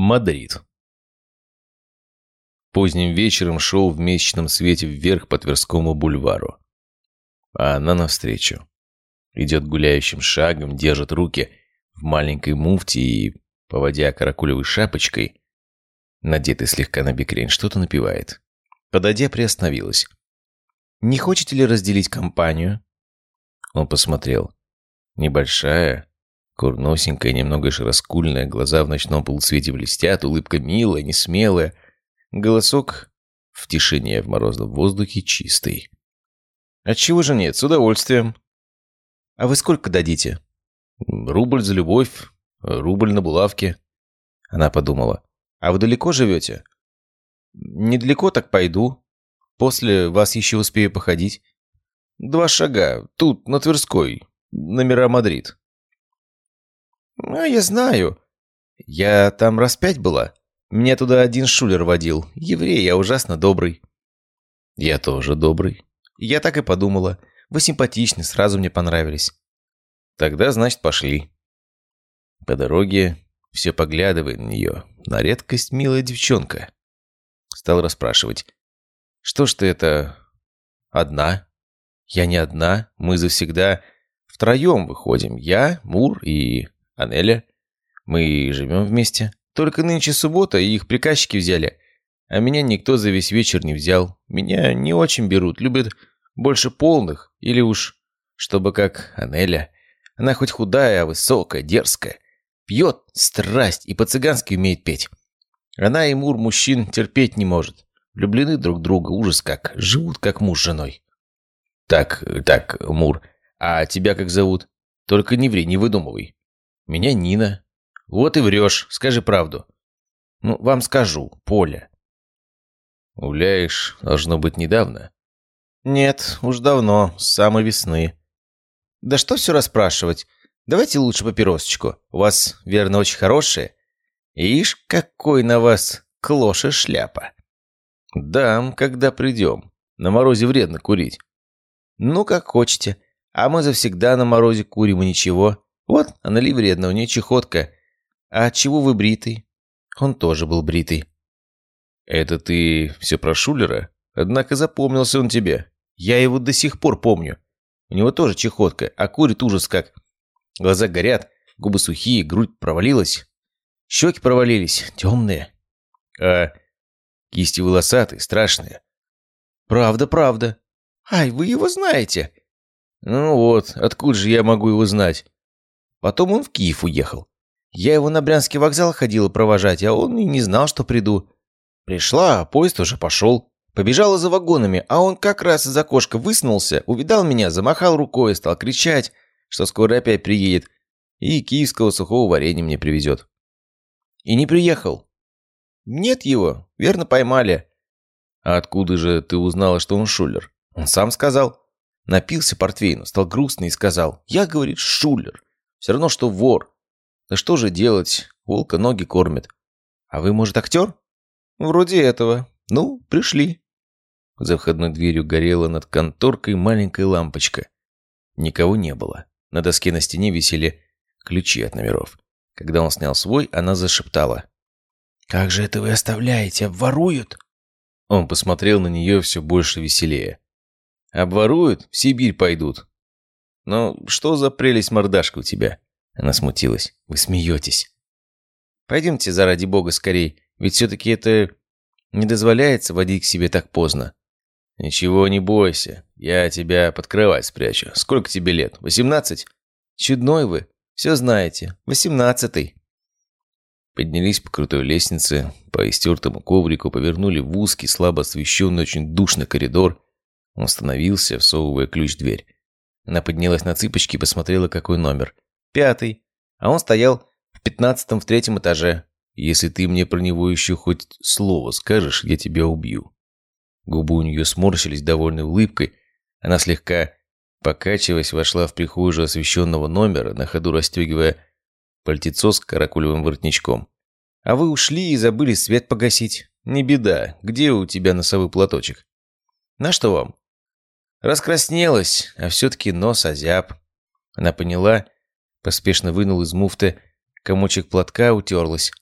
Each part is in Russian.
Мадрид. Поздним вечером шел в месячном свете вверх по Тверскому бульвару. А она навстречу. Идет гуляющим шагом, держит руки в маленькой муфте и, поводя каракулевой шапочкой, надетой слегка на бекрень, что-то напевает. Подойдя, приостановилась. «Не хотите ли разделить компанию?» Он посмотрел. Небольшая, Курносенькая, немного широскульная, глаза в ночном полусвете блестят, улыбка милая, несмелая. Голосок в тишине, в морозном воздухе чистый. «Отчего же нет? С удовольствием». «А вы сколько дадите?» «Рубль за любовь, рубль на булавке». Она подумала. «А вы далеко живете?» «Недалеко, так пойду. После вас еще успею походить». «Два шага. Тут, на Тверской. Номера Мадрид». «А я знаю. Я там раз пять была. Меня туда один шулер водил. Еврей, я ужасно добрый». «Я тоже добрый». «Я так и подумала. Вы симпатичны, сразу мне понравились». «Тогда, значит, пошли». По дороге, все поглядывая на нее, на редкость милая девчонка. Стал расспрашивать. «Что ж ты это... одна?» «Я не одна. Мы завсегда втроем выходим. Я, Мур и Анеля. Мы живем вместе. Только нынче суббота, и их приказчики взяли. А меня никто за весь вечер не взял. Меня не очень берут, любят больше полных. Или уж, чтобы как Анеля. Она хоть худая, а высокая, дерзкая. Пьет страсть и по-цыгански умеет петь. Она и Мур мужчин терпеть не может. Влюблены друг друга, ужас как. Живут как муж с женой. Так, так, Мур, а тебя как зовут? Только не ври, не выдумывай. Меня Нина. Вот и врешь, скажи правду. Ну, вам скажу, Поля. Гуляешь, должно быть, недавно. Нет, уж давно, с самой весны. Да что все расспрашивать? Давайте лучше папиросочку. У вас, верно, очень хорошая. Ишь, какой на вас клоша шляпа. Дам, когда придем. На морозе вредно курить. Ну, как хотите. А мы завсегда на морозе курим и ничего. «Вот, Аннели вредна, у нее чехотка. А от чего вы бритый?» Он тоже был бритый. «Это ты все про Шулера? Однако запомнился он тебе. Я его до сих пор помню. У него тоже чехотка, а курит ужас как. Глаза горят, губы сухие, грудь провалилась. Щеки провалились, темные. А кисти волосатые, страшные. Правда, правда. Ай, вы его знаете. Ну вот, откуда же я могу его знать? Потом он в Киев уехал. Я его на Брянский вокзал ходила провожать, а он и не знал, что приду. Пришла, а поезд уже пошел. Побежала за вагонами, а он как раз из окошка высунулся, увидал меня, замахал рукой, стал кричать, что скоро опять приедет и киевского сухого варенья мне привезет. И не приехал. Нет его, верно поймали. А откуда же ты узнала, что он шулер? Он сам сказал. Напился портвейну, стал грустный и сказал. Я, говорит, шулер. Все равно, что вор. Да что же делать? Волка ноги кормит. А вы, может, актер? Вроде этого. Ну, пришли. За входной дверью горела над конторкой маленькая лампочка. Никого не было. На доске на стене висели ключи от номеров. Когда он снял свой, она зашептала. «Как же это вы оставляете? Обворуют?» Он посмотрел на нее все больше веселее. «Обворуют? В Сибирь пойдут. «Ну, что за прелесть мордашка у тебя?» Она смутилась. «Вы смеетесь». «Пойдемте, заради бога, скорей, ведь все-таки это не дозволяется водить к себе так поздно». «Ничего не бойся, я тебя под кровать спрячу. Сколько тебе лет? Восемнадцать?» «Чудной вы, все знаете. Восемнадцатый». Поднялись по крутой лестнице, по истертому коврику, повернули в узкий, слабо освещенный, очень душный коридор. Он остановился, всовывая ключ в дверь. Она поднялась на цыпочки и посмотрела, какой номер. «Пятый. А он стоял в пятнадцатом в третьем этаже. Если ты мне про него еще хоть слово скажешь, я тебя убью». Губы у нее сморщились довольной улыбкой. Она слегка, покачиваясь, вошла в прихожую освещенного номера, на ходу расстегивая пальтецо с каракулевым воротничком. «А вы ушли и забыли свет погасить. Не беда. Где у тебя носовой платочек?» «На что вам?» Раскраснелась, а все-таки нос озяб. Она поняла, поспешно вынул из муфты комочек платка, утерлась.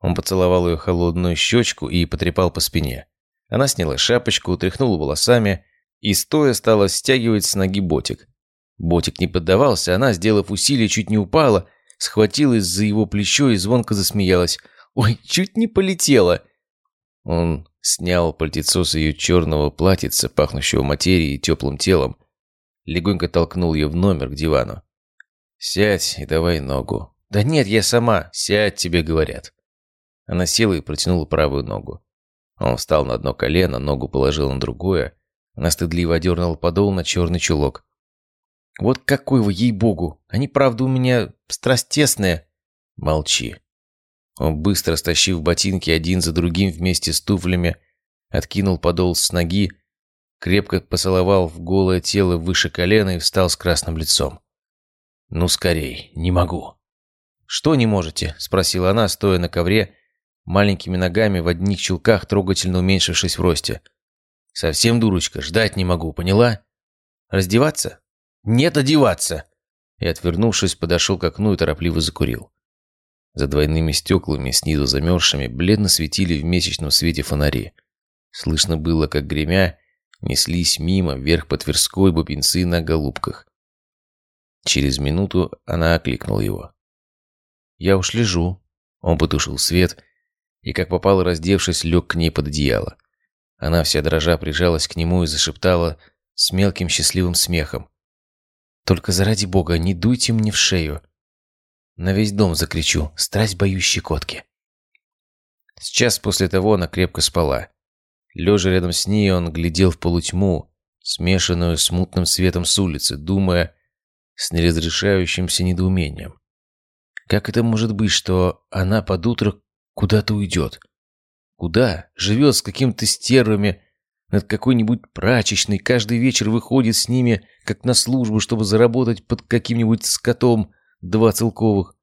Он поцеловал ее холодную щечку и потрепал по спине. Она сняла шапочку, утряхнула волосами и стоя стала стягивать с ноги ботик. Ботик не поддавался, она, сделав усилие, чуть не упала, схватилась за его плечо и звонко засмеялась. «Ой, чуть не полетела!» Он снял пальтецо с ее черного платьица, пахнущего материей и теплым телом, легонько толкнул ее в номер к дивану. «Сядь и давай ногу». «Да нет, я сама. Сядь, тебе говорят». Она села и протянула правую ногу. Он встал на одно колено, ногу положил на другое. Она стыдливо одернула подол на черный чулок. «Вот какой вы, ей-богу! Они, правда, у меня страстесные!» «Молчи!» Он, быстро стащив ботинки один за другим вместе с туфлями, откинул подол с ноги, крепко поцеловал в голое тело выше колена и встал с красным лицом. «Ну, скорей, не могу». «Что не можете?» – спросила она, стоя на ковре, маленькими ногами в одних чулках, трогательно уменьшившись в росте. «Совсем дурочка, ждать не могу, поняла? Раздеваться?» «Нет, одеваться!» И, отвернувшись, подошел к окну и торопливо закурил. За двойными стеклами, снизу замерзшими, бледно светили в месячном свете фонари. Слышно было, как гремя, неслись мимо, вверх по Тверской бубенцы на голубках. Через минуту она окликнула его. «Я уж лежу». Он потушил свет и, как попало раздевшись, лег к ней под одеяло. Она вся дрожа прижалась к нему и зашептала с мелким счастливым смехом. «Только заради бога, не дуйте мне в шею. На весь дом закричу. Страсть боюсь щекотки. Сейчас после того она крепко спала. Лежа рядом с ней, он глядел в полутьму, смешанную с мутным светом с улицы, думая с неразрешающимся недоумением. Как это может быть, что она под утро куда-то уйдет? Куда? Живет с какими-то стервами над какой-нибудь прачечной, каждый вечер выходит с ними, как на службу, чтобы заработать под каким-нибудь скотом, два целковых.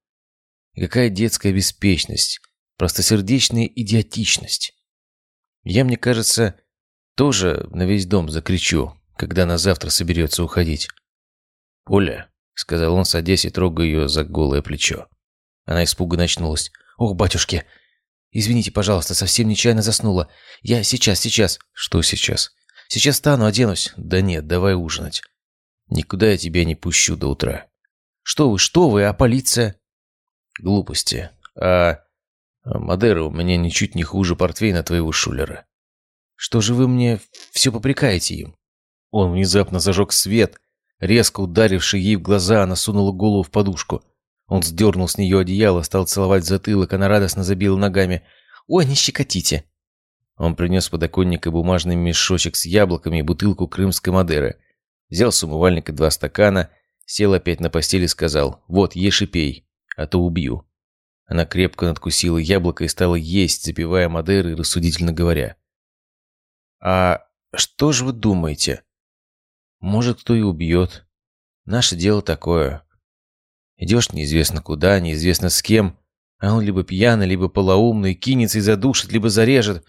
Какая детская беспечность, простосердечная идиотичность. Я, мне кажется, тоже на весь дом закричу, когда на завтра соберется уходить. «Оля», — сказал он, садясь и трогая ее за голое плечо. Она испуганно очнулась. «Ох, батюшки! Извините, пожалуйста, совсем нечаянно заснула. Я сейчас, сейчас...» «Что сейчас?» «Сейчас стану, оденусь». «Да нет, давай ужинать. Никуда я тебя не пущу до утра». «Что вы, что вы, а полиция?» «Глупости. А, а Мадера у меня ничуть не хуже портвейна твоего шулера». «Что же вы мне все попрекаете им?» Он внезапно зажег свет, резко ударивший ей в глаза, она сунула голову в подушку. Он сдернул с нее одеяло, стал целовать затылок, она радостно забила ногами. «Ой, не щекотите!» Он принес с подоконника бумажный мешочек с яблоками и бутылку крымской Мадеры. Взял с умывальника два стакана – Сел опять на постели и сказал «Вот, ешь и пей, а то убью». Она крепко надкусила яблоко и стала есть, запивая Мадеры и рассудительно говоря. «А что же вы думаете? Может, кто и убьет. Наше дело такое. Идешь неизвестно куда, неизвестно с кем, а он либо пьяный, либо полоумный, кинется и задушит, либо зарежет.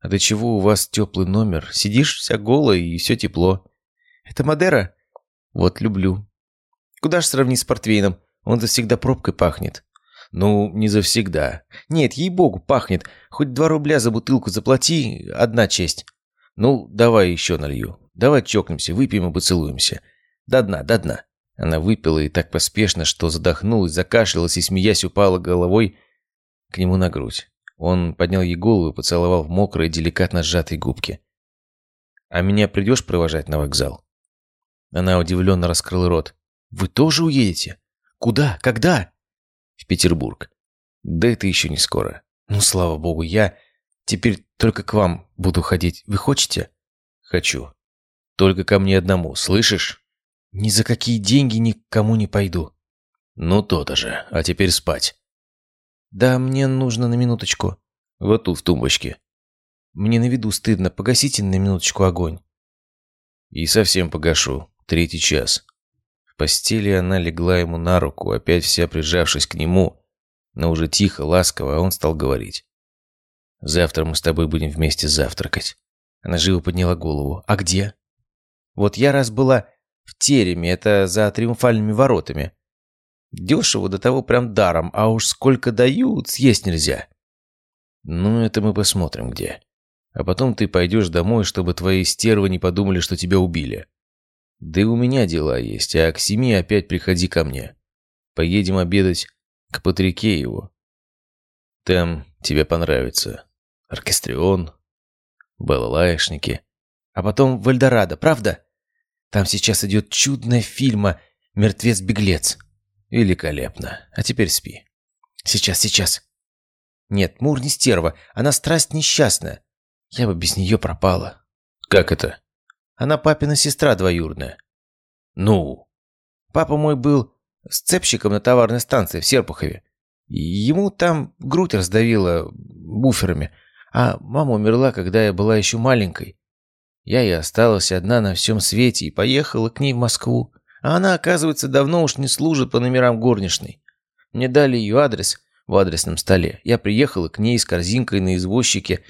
А до чего у вас теплый номер? Сидишь вся голая и все тепло. Это Мадера? Вот люблю. Куда ж сравнить с портвейном? Он-то всегда пробкой пахнет. Ну, не завсегда. Нет, ей-богу, пахнет. Хоть два рубля за бутылку заплати, одна честь. Ну, давай еще налью. Давай чокнемся, выпьем и поцелуемся. До дна, до дна. Она выпила и так поспешно, что задохнулась, закашлялась и, смеясь, упала головой к нему на грудь. Он поднял ей голову и поцеловал в мокрые, деликатно сжатые губки. «А меня придешь провожать на вокзал?» Она удивленно раскрыла рот. Вы тоже уедете? Куда? Когда? В Петербург. Да это еще не скоро. Ну, слава богу, я теперь только к вам буду ходить. Вы хотите? Хочу. Только ко мне одному, слышишь? Ни за какие деньги никому не пойду. Ну, то-то же. А теперь спать. Да, мне нужно на минуточку. Вот тут, в тумбочке. Мне на виду стыдно. Погасите на минуточку огонь. И совсем погашу. Третий час. В постели она легла ему на руку, опять вся прижавшись к нему, но уже тихо, ласково, а он стал говорить. «Завтра мы с тобой будем вместе завтракать». Она живо подняла голову. «А где?» «Вот я раз была в тереме, это за триумфальными воротами. Дешево до того прям даром, а уж сколько дают, съесть нельзя». Ну, это мы посмотрим где. А потом ты пойдешь домой, чтобы твои стервы не подумали, что тебя убили. Да и у меня дела есть, а к семи опять приходи ко мне. Поедем обедать к Патрикееву. Там тебе понравится. Оркестрион, балалаешники. А потом в Эльдорадо, правда? Там сейчас идет чудная фильма «Мертвец-беглец». Великолепно. А теперь спи. Сейчас, сейчас. Нет, Мур не стерва, она страсть несчастная. Я бы без нее пропала. Как это? Она папина сестра двоюродная. Ну? Папа мой был сцепщиком на товарной станции в Серпухове. Ему там грудь раздавило буферами, а мама умерла, когда я была еще маленькой. Я и осталась одна на всем свете и поехала к ней в Москву. А она, оказывается, давно уж не служит по номерам горничной. Мне дали ее адрес в адресном столе. Я приехала к ней с корзинкой на извозчике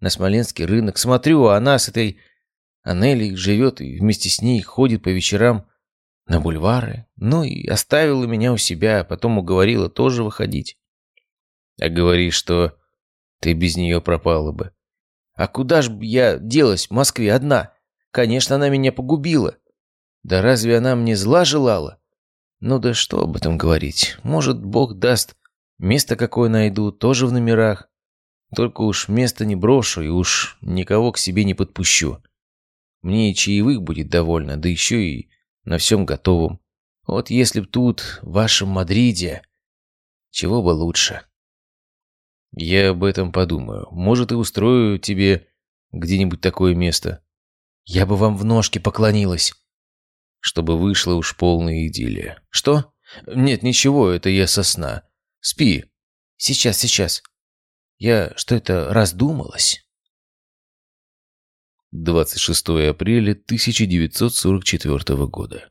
на Смоленский рынок. Смотрю, а она с этой Анелей живет и вместе с ней ходит по вечерам на бульвары. Ну и оставила меня у себя, а потом уговорила тоже выходить. А говоришь, что ты без нее пропала бы. А куда ж я делась в Москве одна? Конечно, она меня погубила. Да разве она мне зла желала? Ну да что об этом говорить? Может, Бог даст, место какое найду, тоже в номерах. Только уж место не брошу и уж никого к себе не подпущу. Мне и чаевых будет довольно, да еще и на всем готовом. Вот если б тут, в вашем Мадриде, чего бы лучше. Я об этом подумаю. Может, и устрою тебе где-нибудь такое место. Я бы вам в ножки поклонилась. Чтобы вышла уж полная идиллия. Что? Нет, ничего, это я со сна. Спи. Сейчас, сейчас. Я что это, раздумалась? 26 апреля 1944 года.